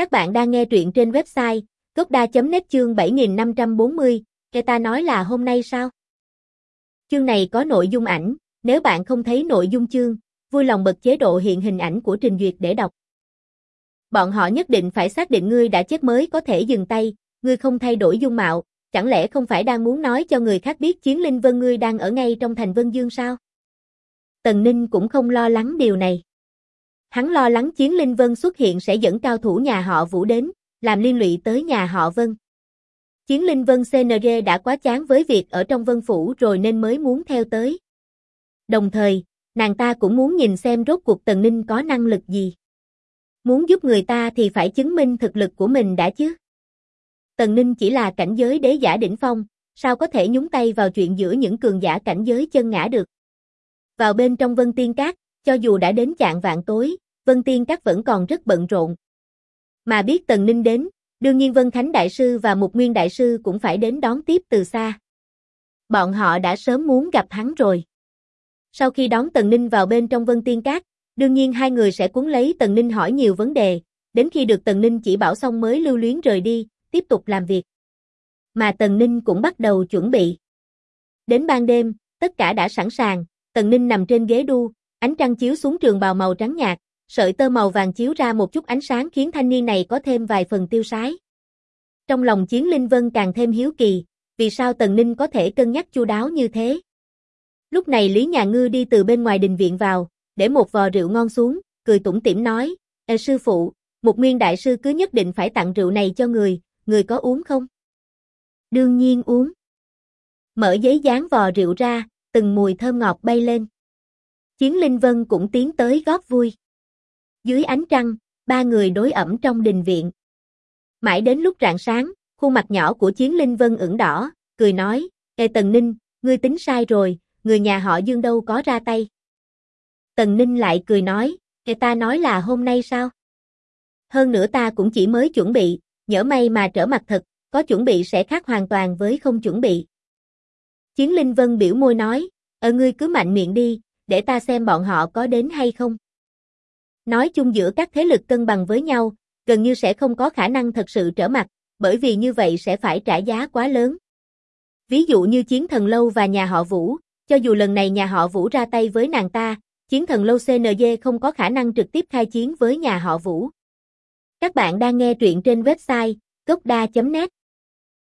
Các bạn đang nghe truyện trên website gocda.net chương 7540, Kẻ ta nói là hôm nay sao? Chương này có nội dung ảnh, nếu bạn không thấy nội dung chương, vui lòng bật chế độ hiện hình ảnh của trình duyệt để đọc. Bọn họ nhất định phải xác định ngươi đã chết mới có thể dừng tay, ngươi không thay đổi dung mạo, chẳng lẽ không phải đang muốn nói cho người khác biết chiến linh vân ngươi đang ở ngay trong thành Vân Dương sao? Tần Ninh cũng không lo lắng điều này. Hắn lo lắng chiến linh vân xuất hiện sẽ dẫn cao thủ nhà họ Vũ đến, làm liên lụy tới nhà họ Vân. Chiến linh vân CNG đã quá chán với việc ở trong vân phủ rồi nên mới muốn theo tới. Đồng thời, nàng ta cũng muốn nhìn xem rốt cuộc Tần Ninh có năng lực gì. Muốn giúp người ta thì phải chứng minh thực lực của mình đã chứ. Tần Ninh chỉ là cảnh giới đế giả đỉnh phong, sao có thể nhúng tay vào chuyện giữa những cường giả cảnh giới chân ngã được. Vào bên trong Vân Tiên Cát, cho dù đã đến chạng vạn tối, Vân Tiên Các vẫn còn rất bận rộn. Mà biết Tần Ninh đến, đương nhiên Vân Khánh Đại Sư và Mục Nguyên Đại Sư cũng phải đến đón tiếp từ xa. Bọn họ đã sớm muốn gặp hắn rồi. Sau khi đón Tần Ninh vào bên trong Vân Tiên Các, đương nhiên hai người sẽ cuốn lấy Tần Ninh hỏi nhiều vấn đề, đến khi được Tần Ninh chỉ bảo xong mới lưu luyến rời đi, tiếp tục làm việc. Mà Tần Ninh cũng bắt đầu chuẩn bị. Đến ban đêm, tất cả đã sẵn sàng, Tần Ninh nằm trên ghế đu, ánh trăng chiếu xuống trường bào màu trắng nhạt, sợi tơ màu vàng chiếu ra một chút ánh sáng khiến thanh niên này có thêm vài phần tiêu sái. Trong lòng Chiến Linh Vân càng thêm hiếu kỳ, vì sao Tần Ninh có thể cân nhắc chu đáo như thế. Lúc này Lý Nhà Ngư đi từ bên ngoài đình viện vào, để một vò rượu ngon xuống, cười tủm tỉm nói, Ê sư phụ, một nguyên đại sư cứ nhất định phải tặng rượu này cho người, người có uống không? Đương nhiên uống. Mở giấy dán vò rượu ra, từng mùi thơm ngọt bay lên. Chiến Linh Vân cũng tiến tới góp vui. Dưới ánh trăng, ba người đối ẩm trong đình viện. Mãi đến lúc rạng sáng, khuôn mặt nhỏ của Chiến Linh Vân ửng đỏ, cười nói, Ê Tần Ninh, ngươi tính sai rồi, người nhà họ Dương đâu có ra tay. Tần Ninh lại cười nói, Ê ta nói là hôm nay sao? Hơn nữa ta cũng chỉ mới chuẩn bị, nhỡ may mà trở mặt thật, có chuẩn bị sẽ khác hoàn toàn với không chuẩn bị. Chiến Linh Vân biểu môi nói, ở ngươi cứ mạnh miệng đi, để ta xem bọn họ có đến hay không. Nói chung giữa các thế lực cân bằng với nhau, gần như sẽ không có khả năng thật sự trở mặt, bởi vì như vậy sẽ phải trả giá quá lớn. Ví dụ như Chiến Thần Lâu và nhà họ Vũ, cho dù lần này nhà họ Vũ ra tay với nàng ta, Chiến Thần Lâu CNG không có khả năng trực tiếp khai chiến với nhà họ Vũ. Các bạn đang nghe truyện trên website gocda.net